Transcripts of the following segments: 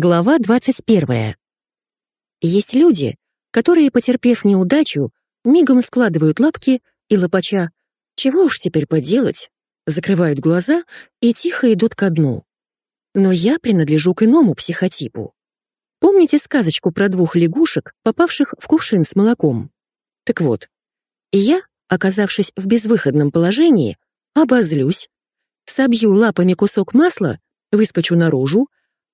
Глава 21. Есть люди, которые, потерпев неудачу, мигом складывают лапки и лопача «Чего уж теперь поделать?» закрывают глаза и тихо идут ко дну. Но я принадлежу к иному психотипу. Помните сказочку про двух лягушек, попавших в кувшин с молоком? Так вот, я, оказавшись в безвыходном положении, обозлюсь, собью лапами кусок масла, выскочу наружу,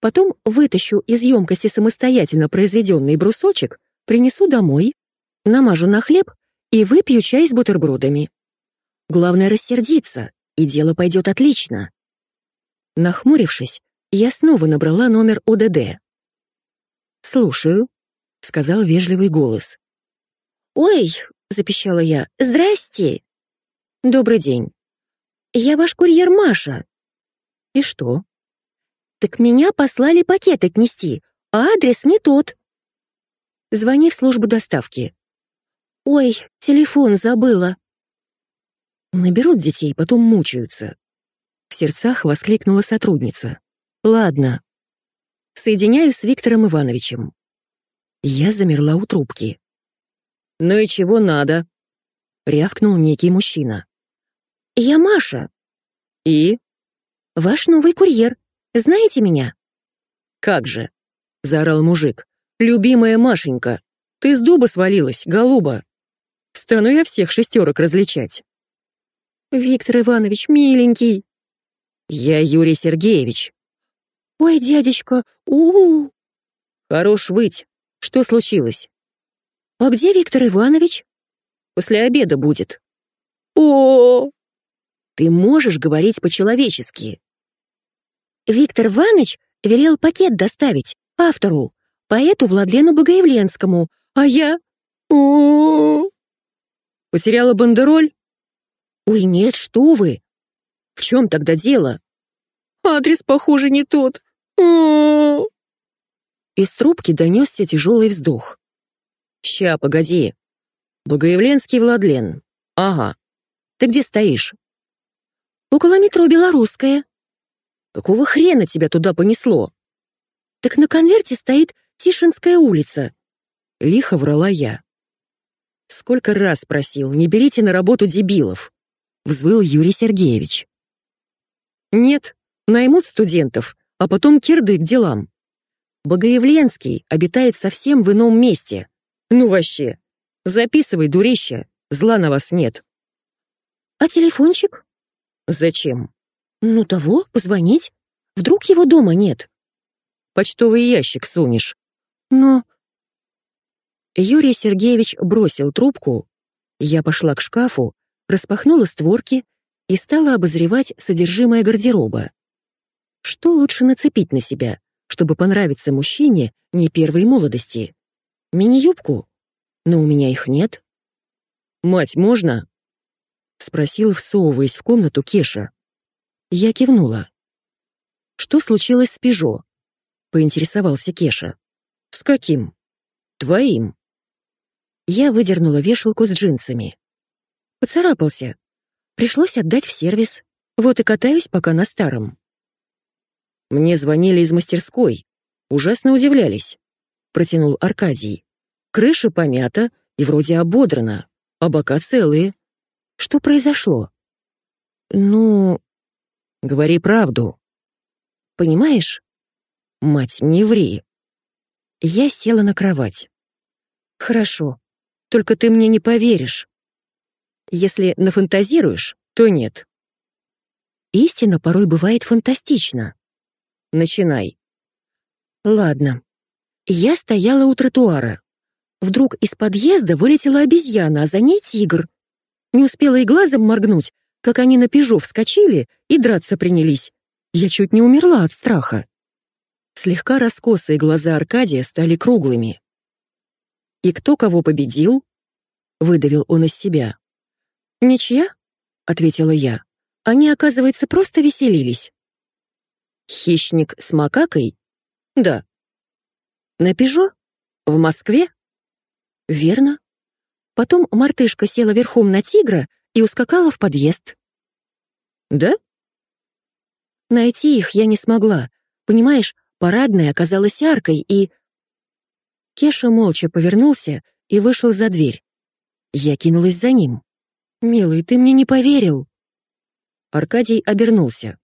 потом вытащу из емкости самостоятельно произведенный брусочек, принесу домой, намажу на хлеб и выпью чай с бутербродами. Главное рассердиться, и дело пойдет отлично. Нахмурившись, я снова набрала номер ОДД. «Слушаю», — сказал вежливый голос. «Ой», — запищала я, — «здрасте». «Добрый день. Я ваш курьер Маша». «И что?» Так меня послали пакет отнести, а адрес не тот. Звони в службу доставки. Ой, телефон забыла. Наберут детей, потом мучаются. В сердцах воскликнула сотрудница. Ладно. Соединяю с Виктором Ивановичем. Я замерла у трубки. «Ну и чего надо?» — рявкнул некий мужчина. «Я Маша». «И?» «Ваш новый курьер. Знаете меня?» «Как же!» — заорал мужик. «Любимая Машенька, ты с дуба свалилась, голуба! Стану я всех шестерок различать!» «Виктор Иванович, миленький!» «Я Юрий Сергеевич!» «Ой, дядечка, у, -у, -у. «Хорош выть! Что случилось?» «А где Виктор Иванович?» «После обеда будет». О, -о, -о. «Ты можешь говорить по-человечески?» Виктор Иванович велел пакет доставить автору, поэту Владлену Богоявленскому, а я... О, Потеряла бандероль? Ой, нет, что вы! В чем тогда дело? Адрес, похоже, не тот. О Из трубки донесся тяжелый вздох. Ща, погоди. Богоявленский Владлен. Ага. Ты где стоишь? Около метро Белорусская. Какого хрена тебя туда понесло? Так на конверте стоит Тишинская улица. Лихо врала я. Сколько раз просил, не берите на работу дебилов. Взвыл Юрий Сергеевич. Нет, наймут студентов, а потом кирды к делам. Богоявленский обитает совсем в ином месте. Ну вообще, записывай, дурище, зла на вас нет. А телефончик? Зачем? Ну того, позвонить. Вдруг его дома нет. Почтовый ящик сунешь. Но... Юрий Сергеевич бросил трубку. Я пошла к шкафу, распахнула створки и стала обозревать содержимое гардероба. Что лучше нацепить на себя, чтобы понравиться мужчине не первой молодости? Мини-юбку? Но у меня их нет. «Мать, можно?» — спросил, всовываясь в комнату Кеша. Я кивнула. «Что случилось с Пежо?» — поинтересовался Кеша. «С каким?» «Твоим». Я выдернула вешалку с джинсами. Поцарапался. Пришлось отдать в сервис. Вот и катаюсь пока на старом. Мне звонили из мастерской. Ужасно удивлялись. Протянул Аркадий. Крыша помята и вроде ободрана, а бока целые. Что произошло? Ну, Говори правду. Понимаешь? Мать, не ври. Я села на кровать. Хорошо. Только ты мне не поверишь. Если нафантазируешь, то нет. Истина порой бывает фантастична. Начинай. Ладно. Я стояла у тротуара. Вдруг из подъезда вылетела обезьяна, а за ней тигр. Не успела и глазом моргнуть, как они на пижо вскочили и драться принялись. Я чуть не умерла от страха. Слегка раскосые глаза Аркадия стали круглыми. «И кто кого победил?» — выдавил он из себя. «Ничья?» — ответила я. «Они, оказывается, просто веселились». «Хищник с макакой?» «Да». «На Пежо? В Москве?» «Верно». Потом мартышка села верхом на тигра и ускакала в подъезд. «Да?» Найти их я не смогла. Понимаешь, Парадная оказалась аркой и... Кеша молча повернулся и вышел за дверь. Я кинулась за ним. «Милый, ты мне не поверил!» Аркадий обернулся.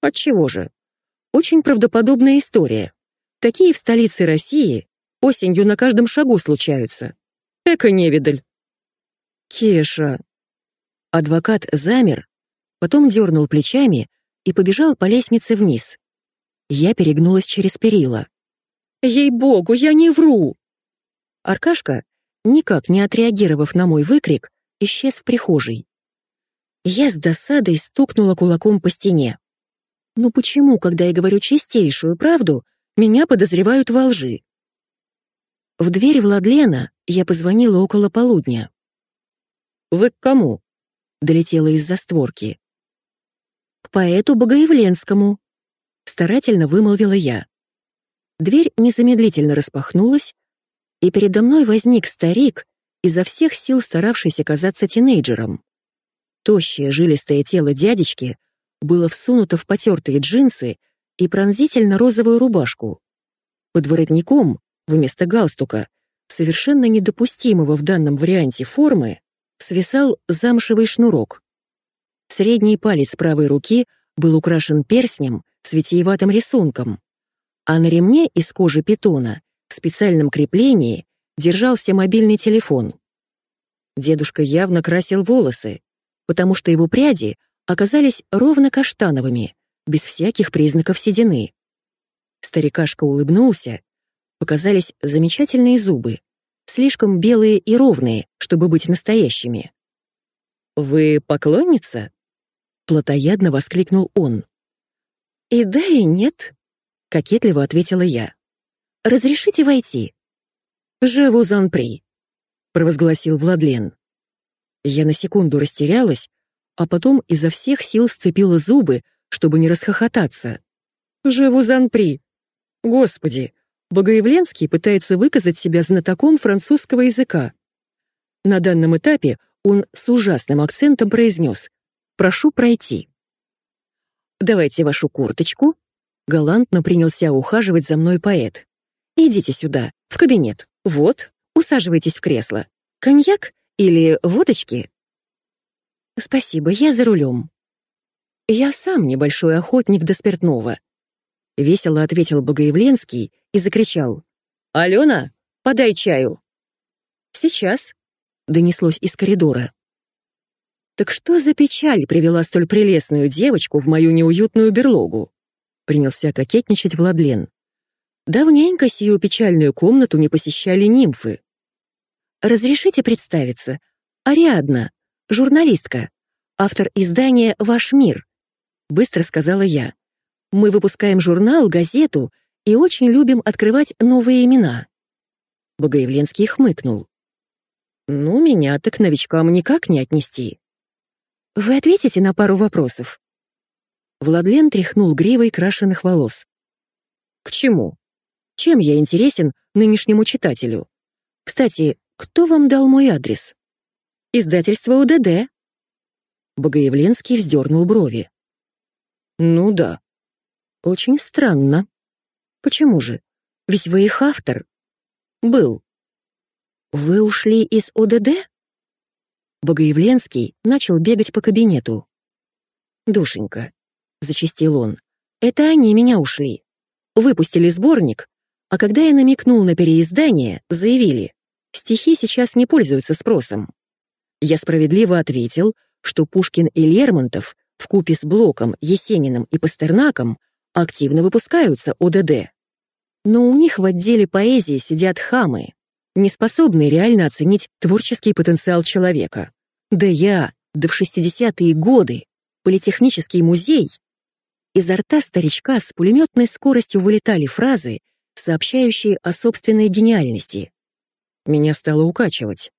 «Отчего же? Очень правдоподобная история. Такие в столице России осенью на каждом шагу случаются. Эко невидаль!» «Кеша!» Адвокат замер, потом дернул плечами и побежал по лестнице вниз. Я перегнулась через перила. «Ей-богу, я не вру!» Аркашка, никак не отреагировав на мой выкрик, исчез в прихожей. Я с досадой стукнула кулаком по стене. «Ну почему, когда я говорю чистейшую правду, меня подозревают во лжи?» В дверь Владлена я позвонила около полудня. «Вы к кому?» — долетела из-за створки. «К поэту Богоявленскому», — старательно вымолвила я. Дверь незамедлительно распахнулась, и передо мной возник старик, изо всех сил старавшийся казаться тинейджером. Тощее жилистое тело дядечки было всунуто в потертые джинсы и пронзительно-розовую рубашку. Под воротником, вместо галстука, совершенно недопустимого в данном варианте формы, свисал замшевый шнурок. Средний палец правой руки был украшен перстнем с витиеватым рисунком, а на ремне из кожи питона в специальном креплении держался мобильный телефон. Дедушка явно красил волосы, потому что его пряди оказались ровно каштановыми, без всяких признаков седины. Старикашка улыбнулся, показались замечательные зубы, слишком белые и ровные, чтобы быть настоящими. «Вы поклонница?» — плотоядно воскликнул он. «И да, и нет», — кокетливо ответила я. «Разрешите войти?» «Живу занпри», — провозгласил Владлен. Я на секунду растерялась, а потом изо всех сил сцепила зубы, чтобы не расхохотаться. «Живу занпри! Господи, Богоявленский пытается выказать себя знатоком французского языка. На данном этапе он с ужасным акцентом произнес «Прошу пройти». «Давайте вашу курточку», — галантно принялся ухаживать за мной поэт. «Идите сюда, в кабинет. Вот, усаживайтесь в кресло. Коньяк или водочки?» «Спасибо, я за рулем». «Я сам небольшой охотник до спиртного», Весело ответил Богоявленский и закричал. «Алена, подай чаю!» «Сейчас», — донеслось из коридора. «Так что за печаль привела столь прелестную девочку в мою неуютную берлогу?» Принялся кокетничать Владлен. «Давненько сию печальную комнату не посещали нимфы». «Разрешите представиться? Ариадна, журналистка, автор издания «Ваш мир», — быстро сказала я. Мы выпускаем журнал, газету и очень любим открывать новые имена». Богоявленский хмыкнул. «Ну, меня так новичкам никак не отнести». «Вы ответите на пару вопросов?» Владлен тряхнул гривой крашеных волос. «К чему? Чем я интересен нынешнему читателю? Кстати, кто вам дал мой адрес?» «Издательство УДД». Богоявленский вздернул брови. «Ну да, очень странно. Почему же? Ведь вы их автор. Был. Вы ушли из ОДД? Богоявленский начал бегать по кабинету. «Душенька», — зачастил он, — «это они меня ушли. Выпустили сборник, а когда я намекнул на переиздание, заявили, стихи сейчас не пользуются спросом. Я справедливо ответил, что Пушкин и Лермонтов в купе с Блоком, Есениным и Пастернаком активно выпускаются ОДД. Но у них в отделе поэзии сидят хамы, не способные реально оценить творческий потенциал человека. Да я, да в 60-е годы, политехнический музей. Изо рта старичка с пулеметной скоростью вылетали фразы, сообщающие о собственной гениальности. Меня стало укачивать.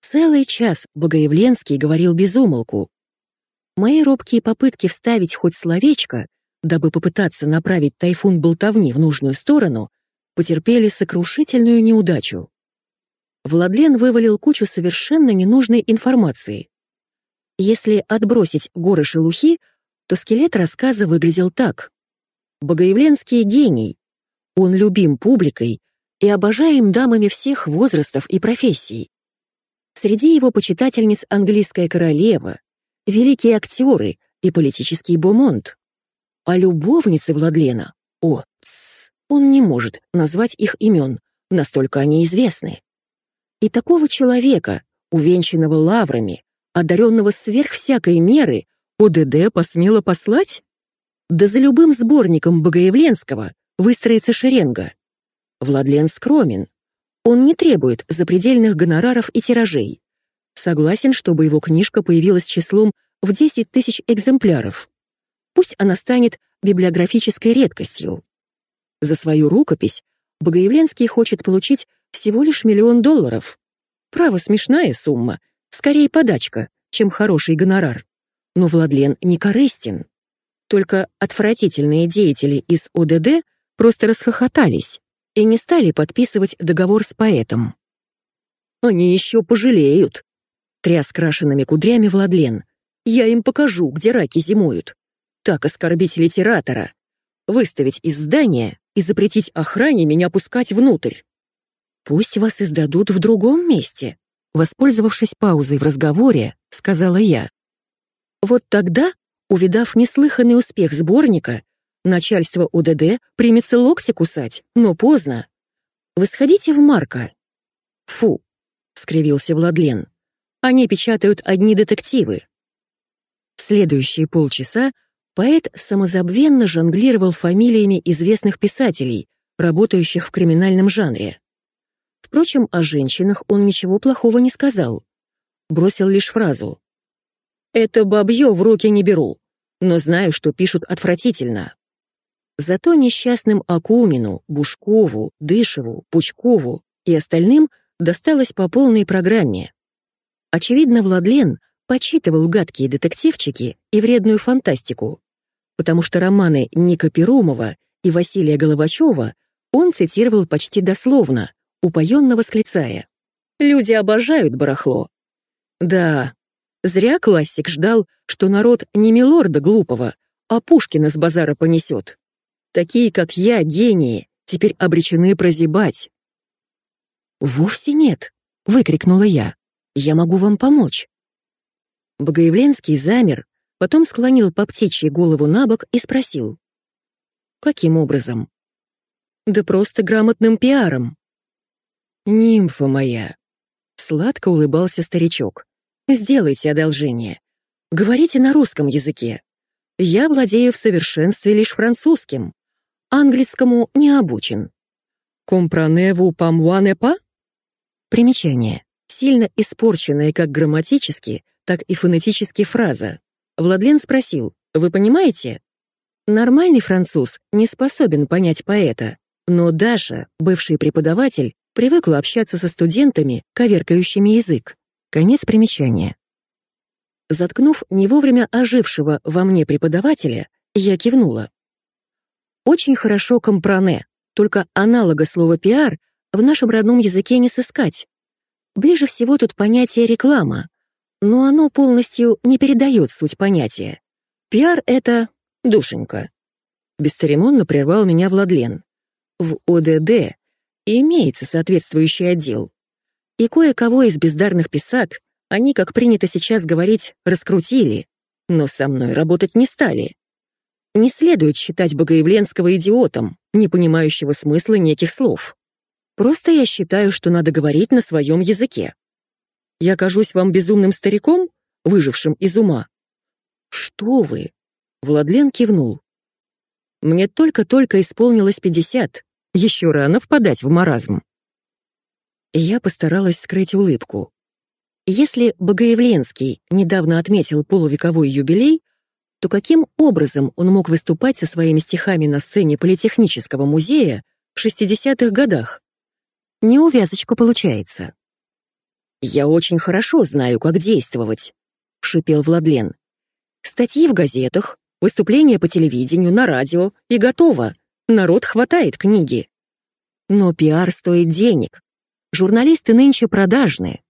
Целый час Богоявленский говорил без умолку. Мои робкие попытки вставить хоть словечко дабы попытаться направить тайфун болтовни в нужную сторону, потерпели сокрушительную неудачу. Владлен вывалил кучу совершенно ненужной информации. Если отбросить горы шелухи, то скелет рассказа выглядел так. Богоявленский гений. Он любим публикой и обожаем дамами всех возрастов и профессий. Среди его почитательниц английская королева, великие актеры и политический бомонд. А любовницы Владлена, о, тс, он не может назвать их имен, настолько они известны. И такого человека, увенчанного лаврами, одаренного сверх всякой меры, ОДД посмело послать? Да за любым сборником Богоявленского выстроится шеренга. Владлен скромен. Он не требует запредельных гонораров и тиражей. Согласен, чтобы его книжка появилась числом в 10 тысяч экземпляров. Пусть она станет библиографической редкостью. За свою рукопись Богоявленский хочет получить всего лишь миллион долларов. Право, смешная сумма, скорее подачка, чем хороший гонорар. Но Владлен не корыстен. Только отвратительные деятели из ОДД просто расхохотались и не стали подписывать договор с поэтом. «Они еще пожалеют», — тряс крашенными кудрями Владлен. «Я им покажу, где раки зимуют. Так оскорбить литератора. Выставить из здания и запретить охране меня пускать внутрь. Пусть вас издадут в другом месте», воспользовавшись паузой в разговоре, сказала я. Вот тогда, увидав неслыханный успех сборника, начальство УДД примется локти кусать, но поздно. Вы сходите в Марка. Фу, скривился Владлен. Они печатают одни детективы. Следующие полчаса поэт самозабвенно жонглировал фамилиями известных писателей, работающих в криминальном жанре. Впрочем, о женщинах он ничего плохого не сказал. Бросил лишь фразу это бабье в руки не беру, но знаю, что пишут отвратительно. Зато несчастным Акумину, Бушкову, Дышеву, Пучкову и остальным досталось по полной программе. Очевидно, Владлен почитывал гадкие детективчики и вредную фантастику, потому что романы Ника Перумова и Василия Головачева он цитировал почти дословно, упоенно восклицая. «Люди обожают барахло». Да, Зря классик ждал, что народ не милорда глупого, а Пушкина с базара понесет. Такие, как я, гении, теперь обречены прозябать. «Вовсе нет», — выкрикнула я. «Я могу вам помочь». Богоявленский замер, потом склонил по птичьей голову на бок и спросил. «Каким образом?» «Да просто грамотным пиаром». «Нимфа моя», — сладко улыбался старичок. Сделайте одолжение. Говорите на русском языке. Я владею в совершенстве лишь французским. Английскому не обучен. Компраневу памуане па? Примечание. Сильно испорченная как грамматически, так и фонетически фраза. Владлен спросил, вы понимаете? Нормальный француз не способен понять поэта, но Даша, бывший преподаватель, привыкла общаться со студентами, коверкающими язык. Конец примечания. Заткнув не вовремя ожившего во мне преподавателя, я кивнула. Очень хорошо компране, только аналога слова «пиар» в нашем родном языке не сыскать. Ближе всего тут понятие «реклама», но оно полностью не передает суть понятия. Пиар — это душенька. Бесцеремонно прервал меня Владлен. В ОДД имеется соответствующий отдел. И кое-кого из бездарных писак они, как принято сейчас говорить, раскрутили, но со мной работать не стали. Не следует считать Богоявленского идиотом, не понимающего смысла неких слов. Просто я считаю, что надо говорить на своем языке. Я кажусь вам безумным стариком, выжившим из ума? Что вы? Владлен кивнул. Мне только-только исполнилось пятьдесят. Еще рано впадать в маразм. Я постаралась скрыть улыбку. Если Богоявленский недавно отметил полувековой юбилей, то каким образом он мог выступать со своими стихами на сцене Политехнического музея в 60-х годах? Неувязочка получается. «Я очень хорошо знаю, как действовать», — шипел Владлен. «Статьи в газетах, выступления по телевидению, на радио, и готово. Народ хватает книги. Но пиар стоит денег, Журналисты нынче продажные.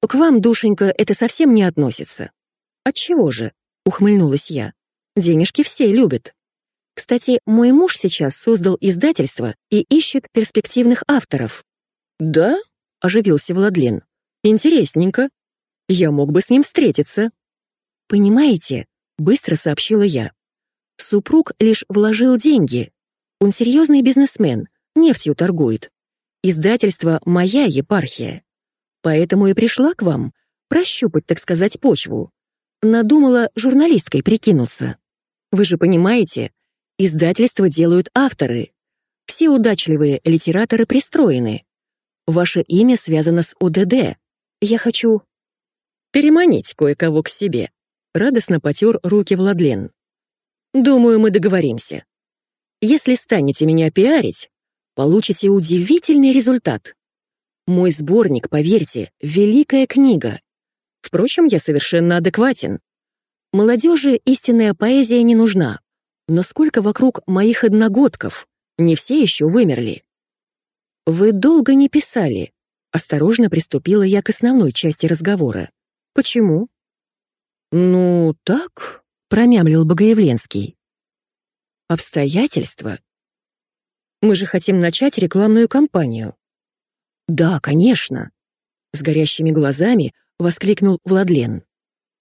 К вам, душенька, это совсем не относится. Отчего же? Ухмыльнулась я. Денежки все любят. Кстати, мой муж сейчас создал издательство и ищет перспективных авторов». «Да?» — оживился Владлен. «Интересненько. Я мог бы с ним встретиться». «Понимаете», — быстро сообщила я. «Супруг лишь вложил деньги. Он серьезный бизнесмен, нефтью торгует. Издательство «Моя епархия». Поэтому и пришла к вам прощупать, так сказать, почву. Надумала журналисткой прикинуться. Вы же понимаете, издательство делают авторы. Все удачливые литераторы пристроены. Ваше имя связано с ОДД. Я хочу переманить кое-кого к себе. Радостно потер руки Владлен. Думаю, мы договоримся. Если станете меня пиарить, получите удивительный результат. Мой сборник, поверьте, великая книга. Впрочем, я совершенно адекватен. Молодежи истинная поэзия не нужна. Но сколько вокруг моих одногодков, не все еще вымерли. Вы долго не писали. Осторожно приступила я к основной части разговора. Почему? Ну, так, промямлил Богоявленский. Обстоятельства. Мы же хотим начать рекламную кампанию. Да, конечно. С горящими глазами воскликнул Владлен.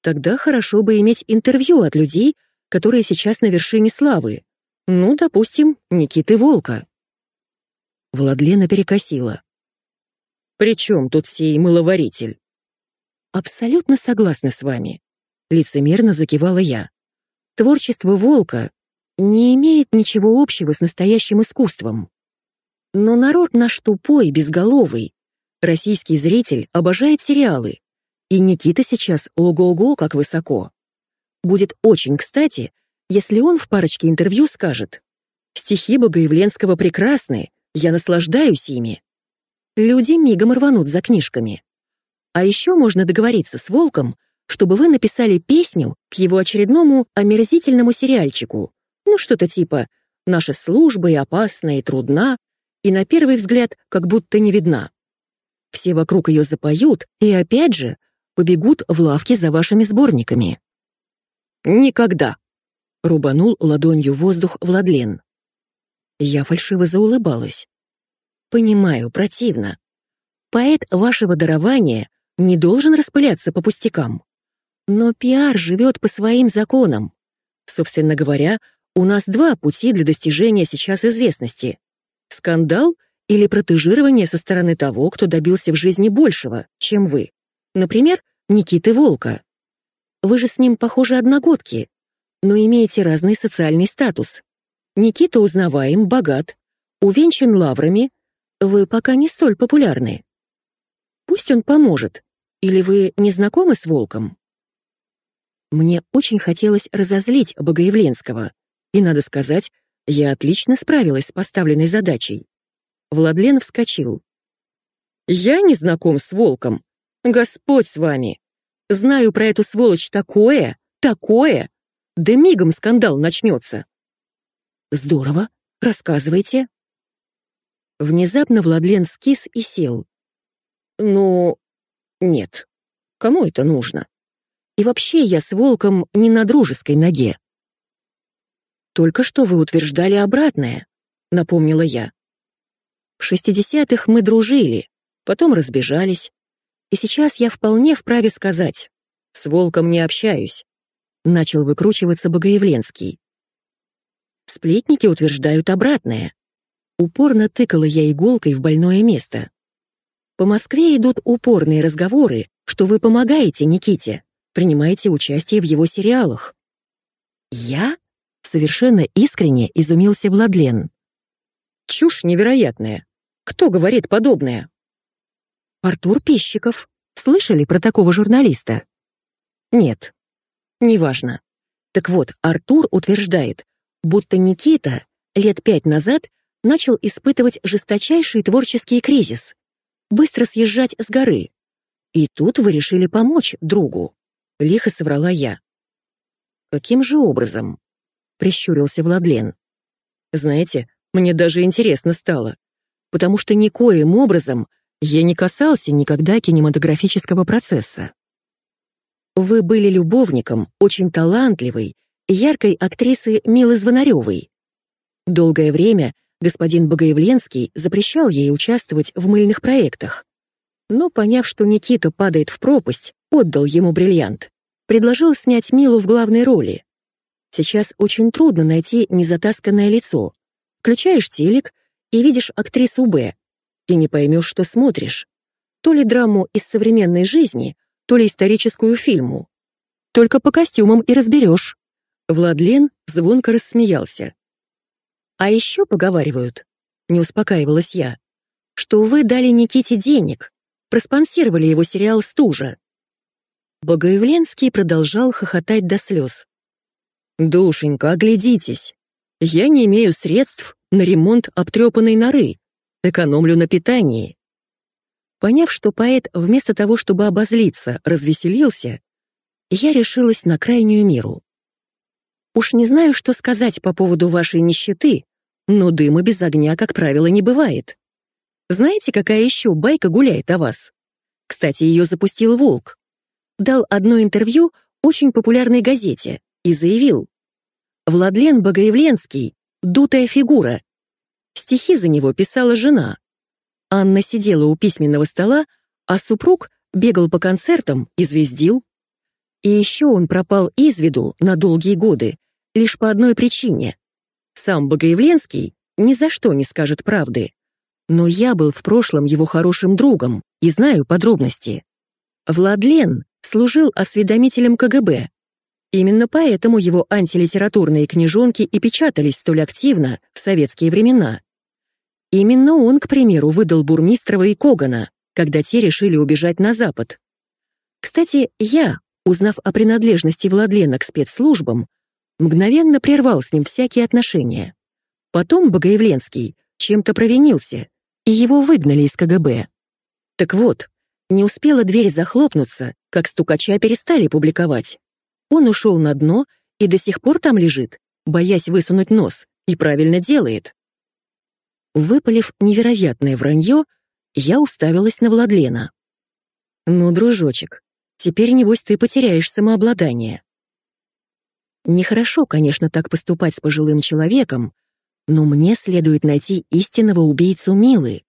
Тогда хорошо бы иметь интервью от людей, которые сейчас на вершине славы. Ну, допустим, Никиты Волка. Владлена перекосила. «При чем тут сей мыловаритель?» «Абсолютно согласна с вами», — лицемерно закивала я. «Творчество Волка не имеет ничего общего с настоящим искусством. Но народ наш тупой, безголовый. Российский зритель обожает сериалы. И Никита сейчас ого-го как высоко. Будет очень кстати, если он в парочке интервью скажет «Стихи Богоявленского прекрасны, я наслаждаюсь ими». Люди мигом рванут за книжками. А еще можно договориться с Волком, чтобы вы написали песню к его очередному омерзительному сериальчику. Ну, что-то типа «Наша служба и опасна, и трудна, и на первый взгляд как будто не видна. Все вокруг ее запоют и опять же побегут в лавки за вашими сборниками. «Никогда!» — рубанул ладонью воздух Владлен. Я фальшиво заулыбалась. «Понимаю, противно. Поэт вашего дарования не должен распыляться по пустякам. Но пиар живет по своим законам. Собственно говоря, у нас два пути для достижения сейчас известности. Скандал или протежирование со стороны того, кто добился в жизни большего, чем вы. Например, Никиты Волка. Вы же с ним, похожи, одногодки, но имеете разный социальный статус. Никита узнаваем, богат, увенчан лаврами, вы пока не столь популярны. Пусть он поможет, или вы не знакомы с Волком? Мне очень хотелось разозлить Богоявленского, и, надо сказать, я отлично справилась с поставленной задачей. Владлен вскочил. «Я не знаком с волком. Господь с вами. Знаю про эту сволочь такое, такое. Да мигом скандал начнется». «Здорово. Рассказывайте». Внезапно Владлен скис и сел. «Ну, нет. Кому это нужно? И вообще я с волком не на дружеской ноге. «Только что вы утверждали обратное», — напомнила я. «В шестидесятых мы дружили, потом разбежались. И сейчас я вполне вправе сказать, с волком не общаюсь», — начал выкручиваться Богоявленский. Сплетники утверждают обратное. Упорно тыкала я иголкой в больное место. По Москве идут упорные разговоры, что вы помогаете Никите, принимаете участие в его сериалах. Я? Совершенно искренне изумился Владлен. Чушь невероятная. Кто говорит подобное? Артур Пищиков. Слышали про такого журналиста? Нет. Неважно. Так вот, Артур утверждает, будто Никита лет пять назад начал испытывать жесточайший творческий кризис, быстро съезжать с горы. И тут вы решили помочь другу. Лихо соврала я. Каким же образом? прищурился Владлен. Знаете, мне даже интересно стало, потому что никоим образом я не касался никогда кинематографического процесса. Вы были любовником очень талантливой, яркой актрисы Милы Звонаревой, Долгое время господин Богоявленский запрещал ей участвовать в мыльных проектах. Но, поняв, что Никита падает в пропасть, отдал ему бриллиант. Предложил снять Милу в главной роли. Сейчас очень трудно найти незатасканное лицо. Включаешь телек и видишь актрису Б, и не поймешь, что смотришь. То ли драму из современной жизни, то ли историческую фильму. Только по костюмам и разберешь. Владлен звонко рассмеялся. «А еще поговаривают», — не успокаивалась я, «что вы дали Никите денег, проспонсировали его сериал «Стужа». Богоявленский продолжал хохотать до слез. «Душенька, оглядитесь. Я не имею средств на ремонт обтрепанной норы, экономлю на питании». Поняв, что поэт вместо того, чтобы обозлиться, развеселился, я решилась на крайнюю меру. Уж не знаю, что сказать по поводу вашей нищеты, но дыма без огня, как правило, не бывает. Знаете, какая еще байка гуляет о вас? Кстати, ее запустил Волк. Дал одно интервью очень популярной газете и заявил, Владлен Богоявленский — дутая фигура. Стихи за него писала жена. Анна сидела у письменного стола, а супруг бегал по концертам и звездил. И еще он пропал из виду на долгие годы, лишь по одной причине. Сам Богоявленский ни за что не скажет правды. Но я был в прошлом его хорошим другом и знаю подробности. Владлен служил осведомителем КГБ, Именно поэтому его антилитературные книжонки и печатались столь активно в советские времена. Именно он, к примеру, выдал Бурмистрова и Когана, когда те решили убежать на Запад. Кстати, я, узнав о принадлежности Владлена к спецслужбам, мгновенно прервал с ним всякие отношения. Потом Богоявленский чем-то провинился, и его выгнали из КГБ. Так вот, не успела дверь захлопнуться, как стукача перестали публиковать. Он ушел на дно и до сих пор там лежит, боясь высунуть нос, и правильно делает. Выпалив невероятное вранье, я уставилась на Владлена. «Ну, дружочек, теперь, небось, ты потеряешь самообладание». Нехорошо, конечно, так поступать с пожилым человеком, но мне следует найти истинного убийцу Милы.